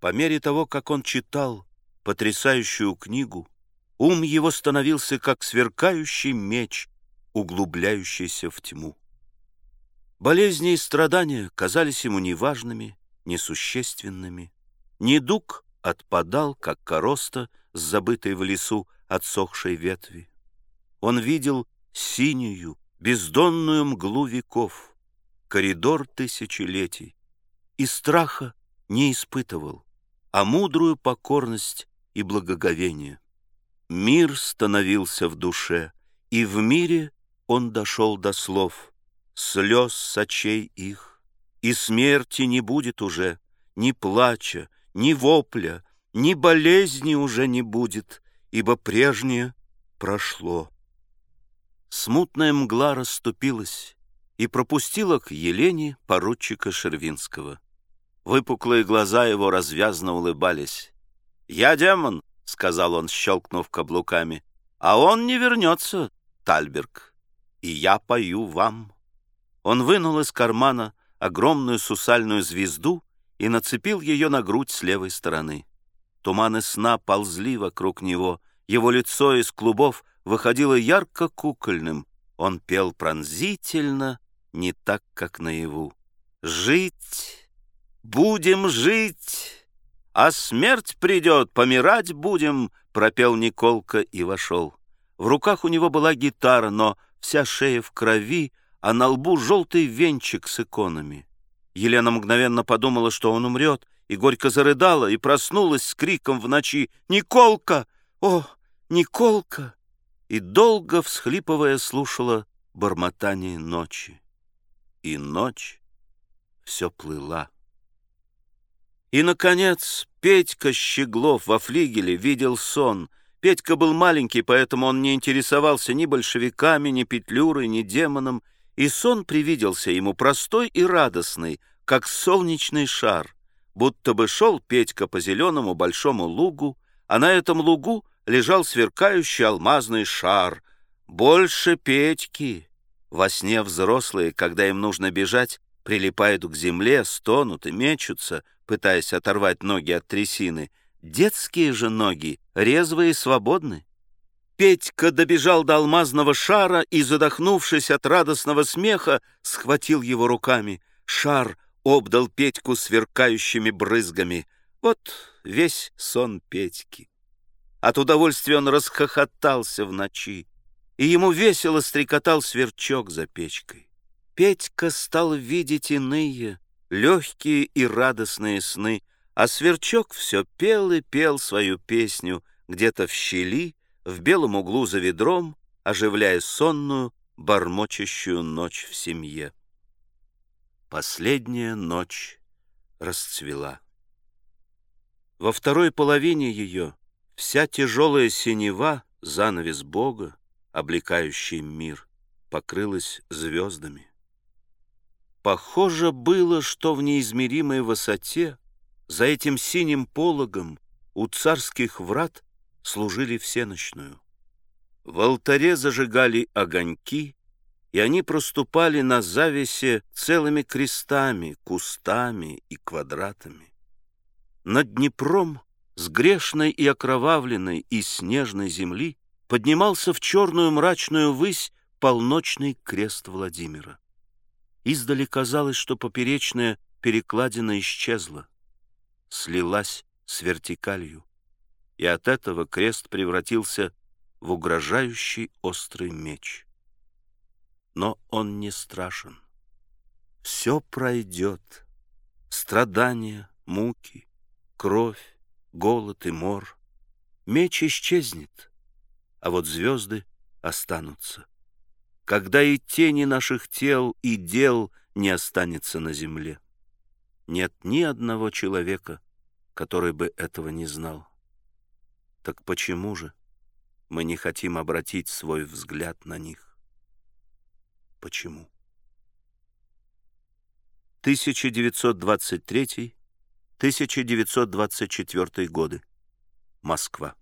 По мере того, как он читал потрясающую книгу, ум его становился как сверкающий меч, углубляющийся в тьму. Болезни и страдания казались ему неважными, несущественными. Недуг отпадал, как короста с забытой в лесу отсохшей ветви. Он видел синюю, бездонную мглу веков, коридор тысячелетий, и страха не испытывал, а мудрую покорность и благоговение. Мир становился в душе, и в мире он дошел до слов, слез сочей их, и смерти не будет уже, ни плача, ни вопля, ни болезни уже не будет, ибо прежнее прошло. Смутная мгла расступилась и пропустила к Елене поручика Шервинского. Выпуклые глаза его развязно улыбались. «Я демон», — сказал он, щелкнув каблуками, — «а он не вернется, Тальберг, и я пою вам». Он вынул из кармана огромную сусальную звезду и нацепил ее на грудь с левой стороны. Туманы сна ползли вокруг него, его лицо из клубов выходило ярко-кукольным. Он пел пронзительно, не так, как наяву. «Жить, будем жить, а смерть придет, помирать будем», пропел Николка и вошел. В руках у него была гитара, но вся шея в крови, а на лбу желтый венчик с иконами. Елена мгновенно подумала, что он умрет, и горько зарыдала, и проснулась с криком в ночи «Николка! О, Николка!» и долго, всхлипывая, слушала бормотание ночи. И ночь все плыла. И, наконец, Петька Щеглов во флигеле видел сон. Петька был маленький, поэтому он не интересовался ни большевиками, ни Петлюрой, ни демоном, и сон привиделся ему простой и радостный, как солнечный шар, будто бы шел Петька по зеленому большому лугу, а на этом лугу лежал сверкающий алмазный шар. Больше Петьки. Во сне взрослые, когда им нужно бежать, прилипают к земле, стонут и мечутся, пытаясь оторвать ноги от трясины. Детские же ноги резвые и свободны. Петька добежал до алмазного шара и, задохнувшись от радостного смеха, схватил его руками. Шар обдал Петьку сверкающими брызгами. Вот весь сон Петьки. От удовольствия он расхохотался в ночи, и ему весело стрекотал сверчок за печкой. Петька стал видеть иные, легкие и радостные сны, а сверчок все пел и пел свою песню где-то в щели, в белом углу за ведром, оживляя сонную, бормочащую ночь в семье. Последняя ночь расцвела. Во второй половине ее вся тяжелая синева, занавес Бога, облекающий мир, покрылась звездами. Похоже было, что в неизмеримой высоте, за этим синим пологом, у царских врат служили всеночную. В алтаре зажигали огоньки, и они проступали на завесе целыми крестами, кустами и квадратами. Над Днепром с грешной и окровавленной и снежной земли поднимался в черную мрачную высь полночный крест Владимира. Издали казалось, что поперечная перекладина исчезла, слилась с вертикалью и от этого крест превратился в угрожающий острый меч. Но он не страшен. Все пройдет. Страдания, муки, кровь, голод и мор. Меч исчезнет, а вот звезды останутся. Когда и тени наших тел и дел не останется на земле. Нет ни одного человека, который бы этого не знал. Так почему же мы не хотим обратить свой взгляд на них? Почему? 1923-1924 годы. Москва.